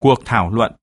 Cuộc thảo luận